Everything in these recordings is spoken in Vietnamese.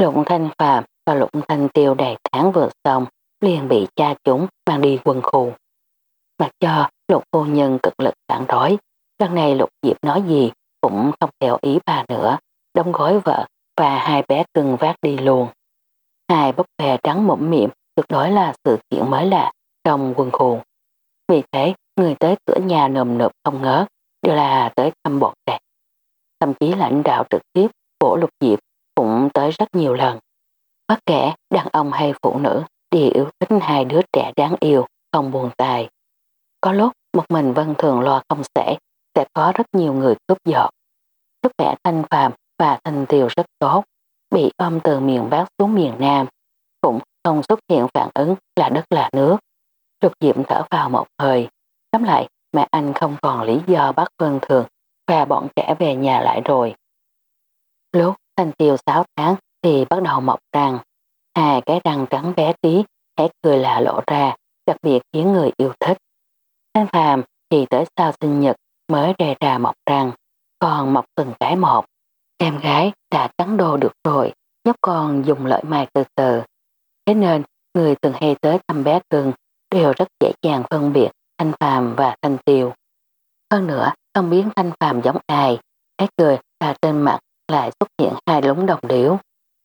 lục thanh phàm và lục thanh tiêu đầy tháng vừa xong liền bị cha chúng mang đi quân khu. Mặc cho lục phu nhân cực lực phản đối, lần này lục diệp nói gì cũng không theo ý bà nữa, đóng gói vợ và hai bé cưng vác đi luôn. Hai búp bè trắng mũm miệng được nói là sự kiện mới lạ trong quân khu. Vì thế, người tới cửa nhà nồm nộp không ngớt đều là tới thăm bọn trẻ. Thậm chí lãnh đạo trực tiếp của lục diệp rất nhiều lần. Bất kể đàn ông hay phụ nữ đều yêu thích hai đứa trẻ đáng yêu, không buồn tài. Có lúc một mình Vân Thường lo không sẽ, sẽ có rất nhiều người cướp giọt. Sức khỏe thanh phàm và thanh tiều rất tốt, bị ôm từ miền Bắc xuống miền Nam, cũng không xuất hiện phản ứng là đất là nước. Lục Diệm thở vào một hơi, tóm lại mẹ anh không còn lý do bắt Vân Thường và bọn trẻ về nhà lại rồi. Lúc thanh tiều 6 tháng thì bắt đầu mọc răng, hai à, cái răng trắng bé tí, hé cười lạ lộ ra, đặc biệt khiến người yêu thích. Thanh phàm thì tới sau sinh nhật mới rè ra mọc răng, còn mọc từng cái một. Em gái đã cắn đồ được rồi, nhóc con dùng lợi mài từ từ. Thế nên, người từng hay tới thăm bé cưng đều rất dễ dàng phân biệt thanh phàm và thanh tiêu. Hơn nữa, không biết thanh phàm giống ai, cái cười là trên mặt lại xuất hiện hai lúng đồng điểu.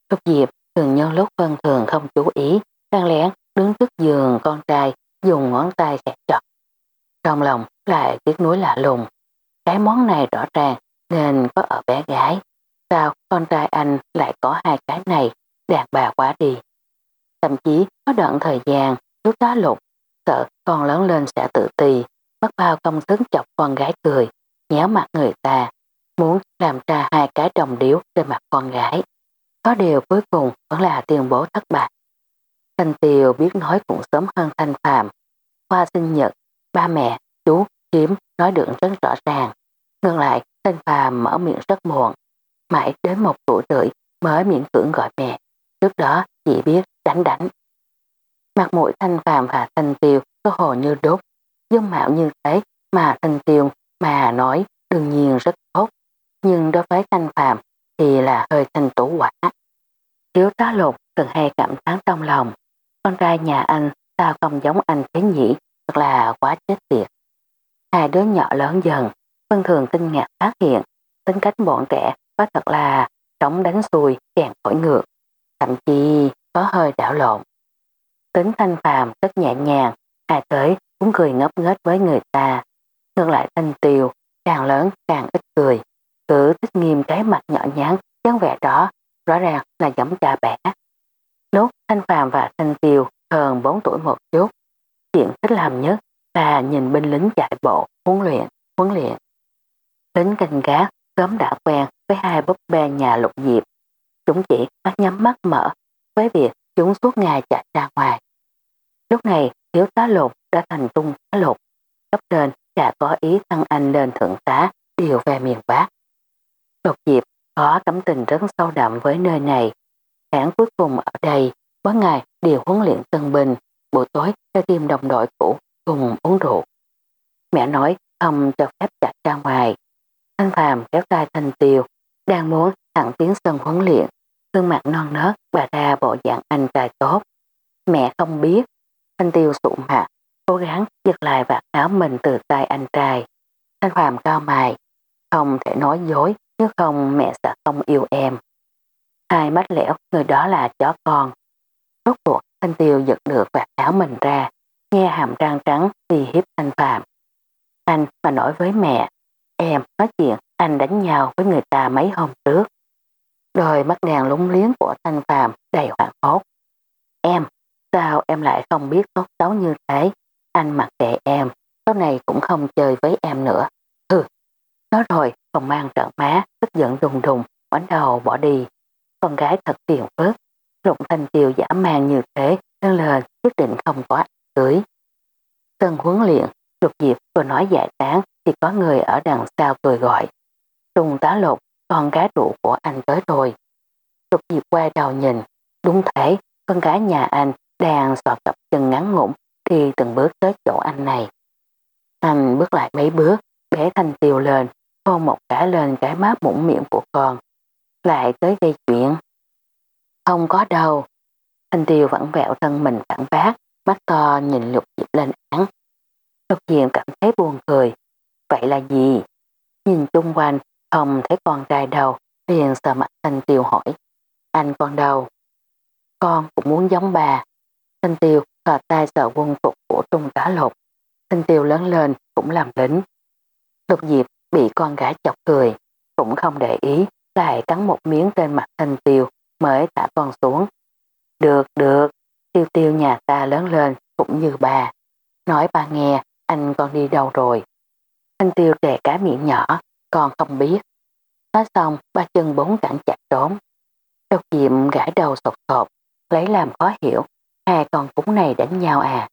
Lúc diệp thường nhân lúc Vân Thường không chú ý, đang lén đứng trước giường con trai dùng ngón tay sẹt chọt. Trong lòng lại tiếc nuối lạ lùng. Cái món này rõ ràng nên có ở bé gái. Sao con trai anh lại có hai cái này, đàn bà quá đi. Thậm chí có đoạn thời gian, chú đó lục, sợ con lớn lên sẽ tự tì, mất bao công sức chọc con gái cười, nhéo mặt người ta, muốn làm ra hai cái đồng điếu trên mặt con gái. Có điều cuối cùng vẫn là tuyên bố thất bại. Thanh Tiều biết nói cũng sớm hơn Thanh Phạm. Qua sinh nhật, ba mẹ, chú, kiếm nói được rất rõ ràng. Ngược lại, Thanh Phạm mở miệng rất muộn, Mãi đến một tuổi rưỡi mới miễn cưỡng gọi mẹ. Trước đó chỉ biết đánh đánh. Mặt mũi Thanh Phạm và Thanh Tiều có hồ như đốt. Dung mạo như thế mà Thanh Tiều mà nói đương nhiên rất tốt. Nhưng đối với Thanh Phạm thì là hơi thanh tủ quả. Thiếu tá lục từng hay cảm thán trong lòng. Con trai nhà anh sao không giống anh thế nhỉ, thật là quá chết tiệt. Hai đứa nhỏ lớn dần, Vân Thường kinh ngạc phát hiện, tính cách bọn trẻ có thật là trống đánh xuôi, chèn khỏi ngược, thậm chí có hơi đảo lộn. Tính thanh phàm rất nhẹ nhàng, ai tới cũng cười ngốc nghếch với người ta. Ngược lại thanh tiều, càng lớn càng ít cười, cử tích nghiêm cái mặt nhỏ nhắn, dáng vẻ đó, rõ ràng là giống cha bẻ. Lúc Thanh Phàm và Thanh Tiều hơn 4 tuổi một chút, chuyện thích làm nhất là nhìn binh lính chạy bộ, huấn luyện, huấn luyện. Lính canh gác sớm đã quen với hai búp bê nhà lục diệp. Chúng chỉ mắt nhắm mắt mở với việc chúng suốt ngày chạy ra ngoài. Lúc này thiếu tá lục đã thành tung tá lục. Cấp trên đã có ý thăng anh lên thượng tá điều về miền Bắc. Lục diệp có cảm tình rất sâu đậm với nơi này. Tháng cuối cùng ở đây, mỗi ngày đều huấn luyện tân binh, buổi tối cho tìm đồng đội cũ cùng uống rượu. Mẹ nói không cho phép chạy ra ngoài. Thanh Phàm kéo tay Thanh Tiêu, đang muốn thẳng tiến sân huấn luyện, gương mặt non nớt bà ra bộ dạng anh trai tốt. Mẹ không biết, Thanh Tiêu sụn mặt, cố gắng giật lại vạt áo mình từ tay anh trai. Thanh Phàm cao mày, không thể nói dối nếu không mẹ sẽ không yêu em. Hai mắt lẻo, người đó là chó con. Rốt cuộc, Thanh Tiêu giật được vạt áo mình ra, nghe hàm răng trắng vì hiếp Thanh Phạm. Anh mà nói với mẹ, em nói chuyện anh đánh nhau với người ta mấy hôm trước. Đôi mắt đèn lúng liếng của Thanh Phạm đầy hoảng hốt. Em, sao em lại không biết tốt xấu như thế? Anh mặc kệ em, sau này cũng không chơi với em nữa nó rồi còn mang trợn má, tức giận đùng đùng, quánh đầu bỏ đi. Con gái thật phiền phức, lục thanh tiêu giả mang như thế, nên lên quyết định không có cưới. Tân huấn luyện, lục diệp vừa nói giải tán thì có người ở đằng sau cười gọi. Trung tá lục, con gái rượu của anh tới rồi. Lục diệp quay đầu nhìn, đúng thế, con gái nhà anh đang sọt cặp chân ngắn ngủn đi từng bước tới chỗ anh này. Anh bước lại mấy bước, bé thanh tiêu lên, hôn một cả lên cái má mũm miệng của con. Lại tới gây chuyện. Không có đâu. Thanh tiêu vẫn vẹo thân mình phản bác, mắt to nhìn lục diệp lên án. Lục diệp cảm thấy buồn cười. Vậy là gì? Nhìn chung quanh, không thấy con trai đâu, liền sợ mặt thanh tiêu hỏi. Anh con đâu? Con cũng muốn giống bà. Thanh tiêu thò tay sợ quân phục của trung tá lục. Thanh tiêu lớn lên cũng làm lính. Lục diệp bị con gái chọc cười, cũng không để ý, lại cắn một miếng trên mặt thanh tiêu mới thả con xuống. Được, được, tiêu tiêu nhà ta lớn lên cũng như bà. Nói ba nghe, anh con đi đâu rồi? Thanh tiêu đè cá miệng nhỏ, con không biết. Nói xong, ba chân bốn cẳng chặt trốn. Độc diệm gãi đầu sột sột, lấy làm khó hiểu, hai con cúng này đánh nhau à.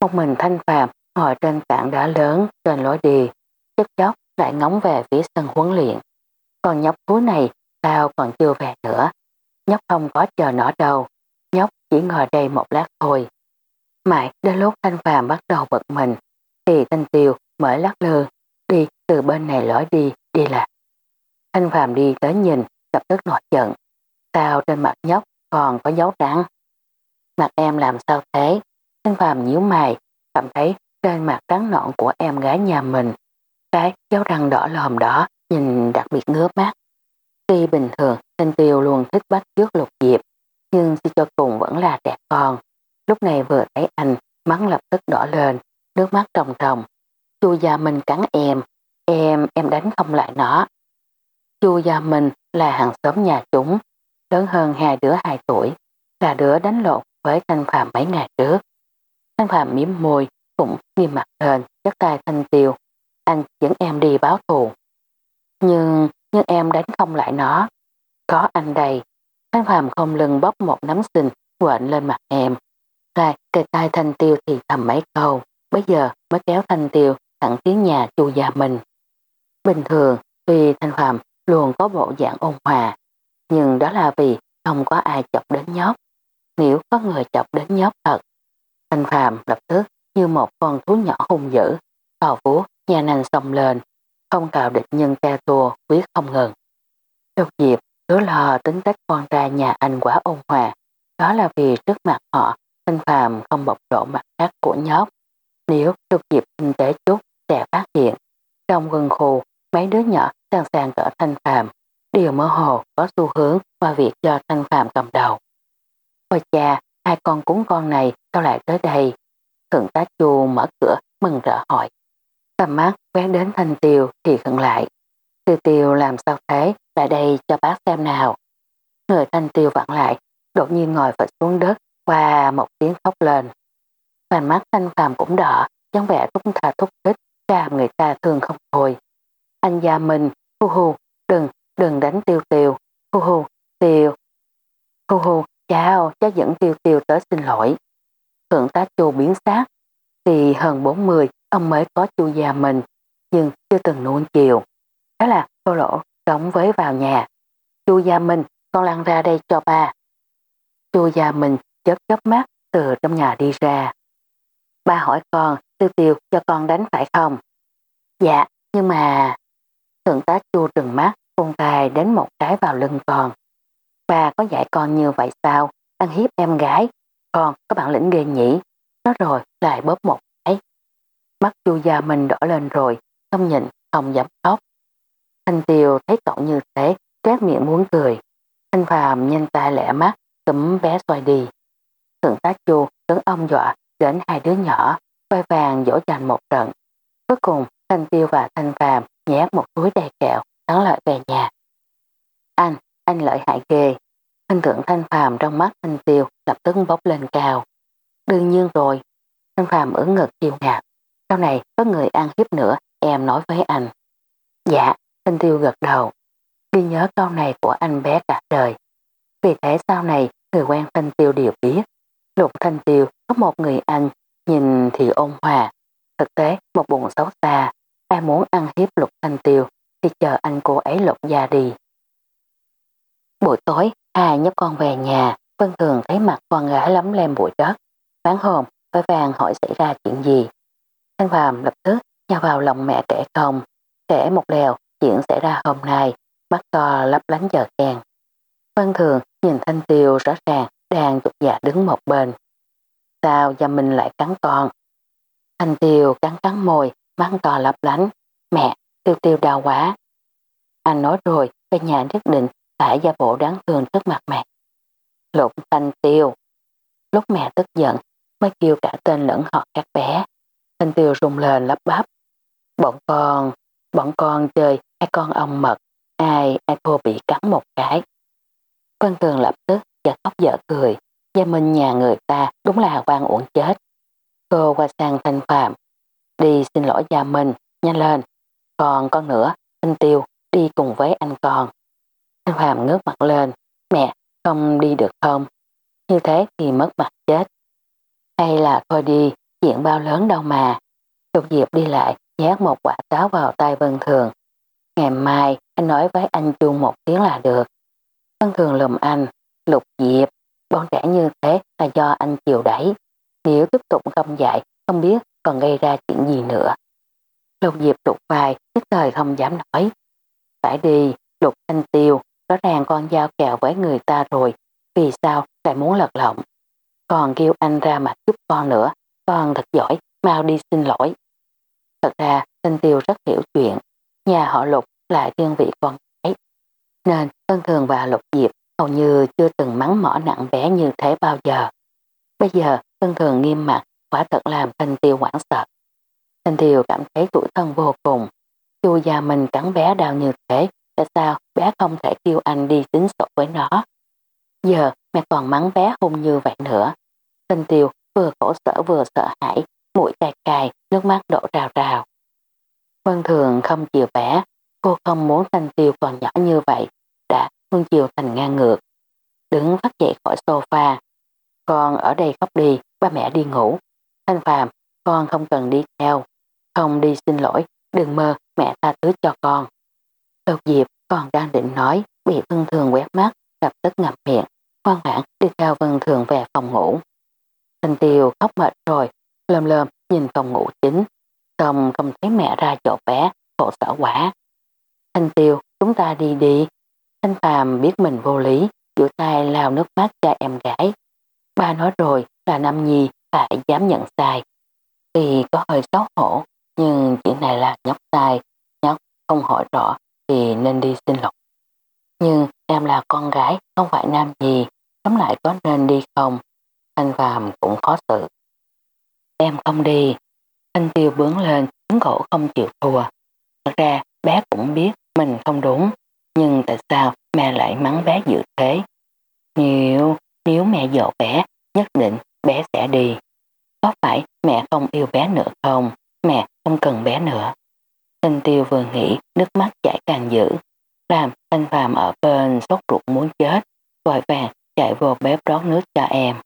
Một mình thanh phàm ngồi trên tảng đá lớn trên lối đi, chất chốc lại ngóng về phía sân huấn luyện. Còn nhóc thú này sao còn chưa về nữa. Nhóc không có chờ nó đâu, nhóc chỉ ngồi đây một lát thôi. Mãi đến lúc thanh phàm bắt đầu bật mình, thì thanh tiêu mới lắc lư, đi từ bên này lối đi, đi lại. Thanh phàm đi tới nhìn, lập tức nổi giận. Sao trên mặt nhóc còn có dấu trắng? Mặt em làm sao thế? Thanh phàm nhíu mày, cảm thấy trên mặt trắng nõn của em gái nhà mình. Cái dấu răng đỏ lòm đó nhìn đặc biệt ngứa mắt. Tuy bình thường Thanh Tiêu luôn thích bắt trước lục diệp, nhưng suy cho cùng vẫn là trẻ con. Lúc này vừa thấy anh, mắng lập tức đỏ lên, nước mắt trồng trồng. Chu Gia Minh cắn em, em, em đánh không lại nó. Chu Gia Minh là hàng xóm nhà chúng, lớn hơn hai đứa hai tuổi, là đứa đánh lộn với Thanh Phạm mấy ngày trước. Thanh Phạm miếm môi, cũng nghiêm mặt lên, chắc tay Thanh Tiêu. Anh dẫn em đi báo thù. Nhưng, nhưng em đánh không lại nó. Có anh đây. Thanh Phạm không lưng bóc một nắm xình quện lên mặt em. Lại kề tay Thanh Tiêu thì thầm mấy câu. Bây giờ mới kéo Thanh Tiêu thẳng tiến nhà chu gia mình. Bình thường, tuy Thanh Phạm luôn có bộ dạng ôn hòa, nhưng đó là vì không có ai chọc đến nhóc. Nếu có người chọc đến nhóc thật, Thanh Phạm lập tức như một con thú nhỏ hung dữ, thò vú, nhà nành xông lên, không cào địch nhân ca thua, quyết không ngừng. Châu diệp, cứ lo tính cách con trai nhà anh quá ôn hòa, đó là vì trước mặt họ, Thanh Phạm không bộc lộ mặt khác của nhóc. Nếu Châu diệp kinh tế chút, sẽ phát hiện. Trong quân khu, mấy đứa nhỏ sẵn sàng cỡ Thanh Phạm, đều mơ hồ có xu hướng qua việc do Thanh Phạm cầm đầu. Ôi cha, hai con cúng con này sao lại tới đây? Thượng tá Chu mở cửa mừng rỡ hỏi. Tầm mắt quét đến Thanh Tiêu thì khẩn lại. Tiêu Tiêu làm sao thế, lại đây cho bác xem nào. Người Thanh Tiêu vặn lại, đột nhiên ngồi vật xuống đất qua một tiếng khóc lên. Vành mắt Thanh Phàm cũng đỏ, dáng vẻ thúc thà thúc thích, làm người ta thương không thôi. Anh gia mình, hu hu, đừng, đừng đánh Tiêu Tiêu, hu hu, Tiêu. Hu hu, chào, cháu dẫn Tiêu Tiêu tới xin lỗi. Thượng tá Chu biến xác, thì hơn 40 ông mới có chu già mình, nhưng chưa từng nuông chiều. Đó là cô lỗ đóng với vào nhà. Chu gia mình, con lăn ra đây cho ba. Chu gia mình chớp chớp mắt từ trong nhà đi ra. Ba hỏi con, tiêu tiêu cho con đánh phải không? Dạ, nhưng mà... Thượng tá chu trừng mắt, con tài đánh một cái vào lưng con. Ba có dạy con như vậy sao? Ăn hiếp em gái. Con có bản lĩnh ghê nhỉ? nó rồi lại bóp một cái. Mắt chu gia mình đỏ lên rồi, không nhịn không dám khóc. Thanh Tiêu thấy cậu như thế, trát miệng muốn cười. Thanh Phàm nhanh tay lẻ mắt, cấm bé xoay đi. Thượng tá chu tấn ông dọa đến hai đứa nhỏ, vai vàng dỗ dành một trận. Cuối cùng, Thanh Tiêu và Thanh Phàm nhét một túi đầy kẹo, thắng lợi về nhà. Anh, anh lợi hại ghê. Hình tượng Thanh Phàm trong mắt Thanh Tiêu lập tức bốc lên cao. Đương nhiên rồi. Thanh Phàm ứng ngực kiêu ngạc. Sau này có người ăn hiếp nữa, em nói với anh. Dạ, Thanh Tiêu gật đầu. Ghi nhớ câu này của anh bé cả đời. Vì thế sau này người quen Thanh Tiêu đều biết. Lục Thanh Tiêu có một người anh nhìn thì ôn hòa. Thực tế một bụng xấu xa. Ai muốn ăn hiếp Lục Thanh Tiêu thì chờ anh cô ấy lột da đi. Buổi tối, hai nhóc con về nhà, Vân Thường thấy mặt con gái lắm lem bụi đất. Bán hồn, với vàng hỏi xảy ra chuyện gì. Thanh Phạm lập tức nhào vào lòng mẹ kể không, kể một lèo chuyện xảy ra hôm nay, mắt to lấp lánh giờ khen. Vân thường nhìn thanh tiêu rõ ràng đang chụp dạ đứng một bên. Sao gia Minh lại cắn con? Thanh tiêu cắn cắn môi, mắt to lấp lánh. Mẹ, tiêu tiêu đau quá. Anh nói rồi, về nhà nhất định phải gia bộ đáng thương trước mặt mẹ. Lục thanh tiêu. Lúc mẹ tức giận, mới kêu cả tên lẫn họ các bé. Thanh tiêu rung lên lắp bắp. Bọn con, bọn con chơi hai con ong mật, ai, ai cô bị cắn một cái. Vân Tường lập tức giật khóc dở cười, gia minh nhà người ta đúng là quan uổng chết. Cô qua sang thanh phạm, đi xin lỗi gia minh, nhanh lên. Còn con nữa, thanh tiêu, đi cùng với anh con. Thanh phạm ngước mặt lên, mẹ, không đi được không? Như thế thì mất mặt chết. Hay là thôi đi, chuyện bao lớn đâu mà. Lục Diệp đi lại, nhét một quả táo vào tay Vân Thường. Ngày mai, anh nói với anh chung một tiếng là được. Vân Thường lùm anh, Lục Diệp, bọn trẻ như thế là do anh chiều đẩy. Nếu tiếp tục không dạy, không biết còn gây ra chuyện gì nữa. Lục Diệp trục vai, nhất thời không dám nói. Phải đi, Lục anh Tiêu, rõ ràng con giao kèo với người ta rồi, vì sao lại muốn lật lọng. Còn kêu anh ra mặt giúp con nữa, con thật giỏi, mau đi xin lỗi. Thật ra, Thanh Tiêu rất hiểu chuyện, nhà họ Lục là thiên vị con gái. Nên Tân Thường và Lục Diệp hầu như chưa từng mắng mỏ nặng bé như thế bao giờ. Bây giờ Tân Thường nghiêm mặt, quả thật làm Thanh Tiêu hoảng sợ. Thanh Tiêu cảm thấy tuổi thân vô cùng. Chu già mình cắn bé đau như thế, tại sao bé không thể kêu anh đi tính sổ với nó? Giờ mẹ còn mắng bé hung như vậy nữa. Thanh Tiêu vừa khổ sở vừa sợ hãi, mũi cay cay, nước mắt đổ rào rào. Vân Thường không chịu bé, cô không muốn Thanh Tiêu còn nhỏ như vậy, đã nuông chiều thành ngang ngược. Đứng phát dậy khỏi sofa. Con ở đây khóc đi, ba mẹ đi ngủ. Thanh Phàm, con không cần đi theo. Không đi xin lỗi, đừng mơ mẹ tha thứ cho con. Đột Diệp còn đang định nói, bị Vân Thường quét mắt, lập tức ngập miệng, ngoan ngoãn đi theo Vân Thường về phòng ngủ. Thanh Tiêu khóc mệt rồi, lơm lơm nhìn phòng ngủ chính, xong không thấy mẹ ra chỗ bé, khổ sở quá Thanh Tiêu, chúng ta đi đi. Thanh Phàm biết mình vô lý, giữa tay lao nước mắt cho em gái. Ba nói rồi là Nam Nhi phải dám nhận sai. Tuy có hơi xấu hổ, nhưng chuyện này là nhóc sai, nhóc không hỏi rõ thì nên đi xin lỗi. Nhưng em là con gái, không phải nam gì, tóm lại có nên đi không? Anh Phạm cũng khó xử. Em không đi. Anh Tiêu bướng lên, cứng cổ không chịu thua. Thật ra bé cũng biết mình không đúng, nhưng tại sao mẹ lại mắng bé dự thế? Nếu, nếu mẹ dỗ bé, nhất định bé sẽ đi. Có phải mẹ không yêu bé nữa không? Mẹ không cần bé nữa. Thanh tiêu vừa nghĩ nước mắt chảy càng dữ. Làm thanh phàm ở bên sốt ruột muốn chết. Vội vàng chạy vô bếp rót nước cho em.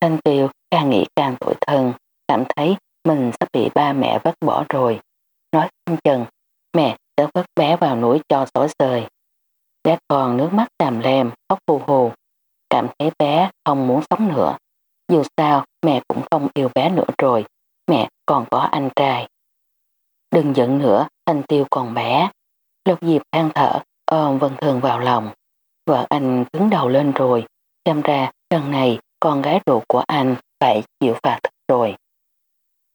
Thanh tiêu càng nghĩ càng tội thân. Cảm thấy mình sắp bị ba mẹ vứt bỏ rồi. Nói không chừng mẹ sẽ vứt bé vào núi cho sổ sời. Bé còn nước mắt đàm lem, khóc phù hù. Cảm thấy bé không muốn sống nữa. Dù sao mẹ cũng không yêu bé nữa rồi. Mẹ còn có anh trai. Đừng giận nữa, anh tiêu còn bé. Lục Diệp than thở, ờ, ôm Vân Thường vào lòng. Vợ anh cứng đầu lên rồi. Xem ra lần này con gái ruột của anh phải chịu phạt thật rồi.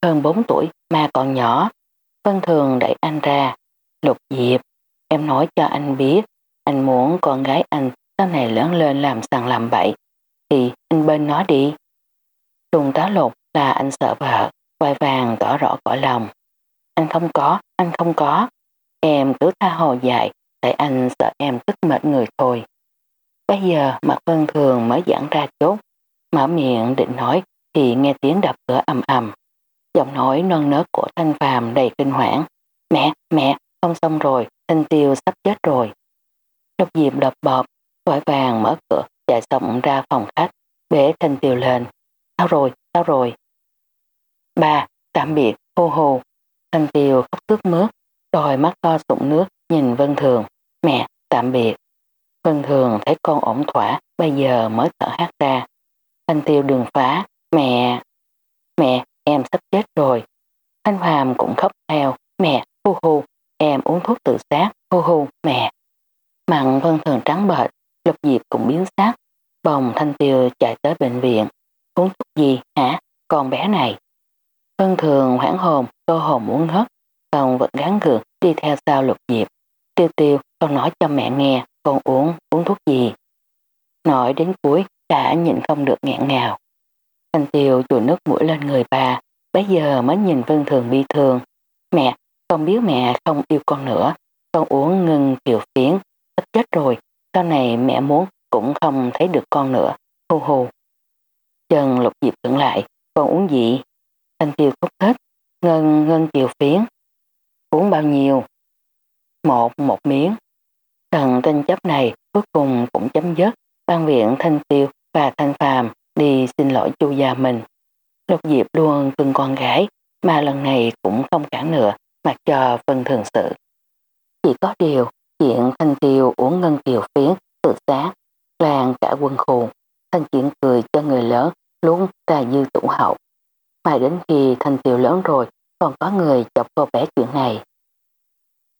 Hơn 4 tuổi mà còn nhỏ. Vân Thường đẩy anh ra. Lục Diệp, em nói cho anh biết, anh muốn con gái anh sau này lớn lên làm sàng làm bậy, thì anh bên nó đi. Trùng tá lục là anh sợ vợ, vai vàng tỏ rõ cõi lòng. Anh không có, anh không có. Em cứ tha hồ dạy tại anh sợ em tức mệt người thôi. Bây giờ mặt vân thường mới giãn ra chốt, mở miệng định nói thì nghe tiếng đập cửa ầm ầm. Giọng nói non nớt của Thanh Phàm đầy kinh hoảng. Mẹ, mẹ, không xong rồi, Thanh Tiêu sắp chết rồi. Lục Diệp đập bọp, vội vàng mở cửa, chạy sọng ra phòng khách, bế Thanh Tiêu lên. Sao rồi, sao rồi? Ba, tạm biệt, hô hô. Thanh Tiêu khóc tước mướt, đôi mắt to sụn nước, nhìn Vân Thường. Mẹ, tạm biệt. Vân Thường thấy con ổn thỏa, bây giờ mới thở hát ra. Thanh Tiêu đường phá, mẹ. Mẹ, em sắp chết rồi. Thanh Phàm cũng khóc theo, mẹ, hu hu, em uống thuốc tự sát, hu hu, mẹ. Mặn Vân Thường trắng bệch, Lục Diệp cũng biến sắc, bồng thanh tiêu chạy tới bệnh viện. Uống thuốc gì hả, con bé này? Vân thường hoảng hồn, cô hồn muốn ngất, còn vẫn gắn gượng đi theo sau Lục Diệp. Tiêu tiêu, con nói cho mẹ nghe, con uống, uống thuốc gì? Nói đến cuối, đã nhìn không được ngẹn ngào. Thanh tiêu chùi nước mũi lên người bà, bây giờ mới nhìn Vân Thường bi thường. Mẹ, con biết mẹ không yêu con nữa, con uống ngừng kiều phiến, hết chết rồi, sau này mẹ muốn cũng không thấy được con nữa, hù hù. Trần lục diệp tưởng lại, con uống gì? Thanh Kiều thúc thích, ngân ngân kiều phiến. Uống bao nhiêu? Một, một miếng. Thần tranh chấp này cuối cùng cũng chấm dứt, ban viện Thanh Tiêu và Thanh Phàm đi xin lỗi chu gia mình. Lục Diệp luôn cưng con gái, mà lần này cũng không cản nữa, mặc cho phân thường sự. Chỉ có điều, chuyện Thanh Tiêu uống ngân kiều phiến tự sát, làng cả quân khu, thanh chuyện cười cho người lớn luôn ra dư tủ hậu. Mà đến khi thành tiệu lớn rồi, còn có người chọc cô bé chuyện này.